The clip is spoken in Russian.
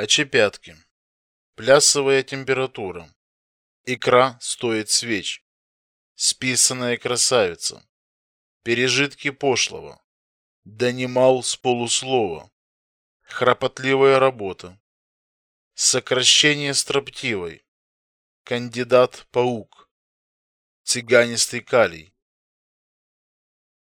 А Очепятки. Плясовая температура. Икра стоит свеч. Списанная красавица. Пережитки пошлого. Донимал с полуслова. Храпотливая работа. Сокращение строптивой. Кандидат-паук. Цыганистый калий.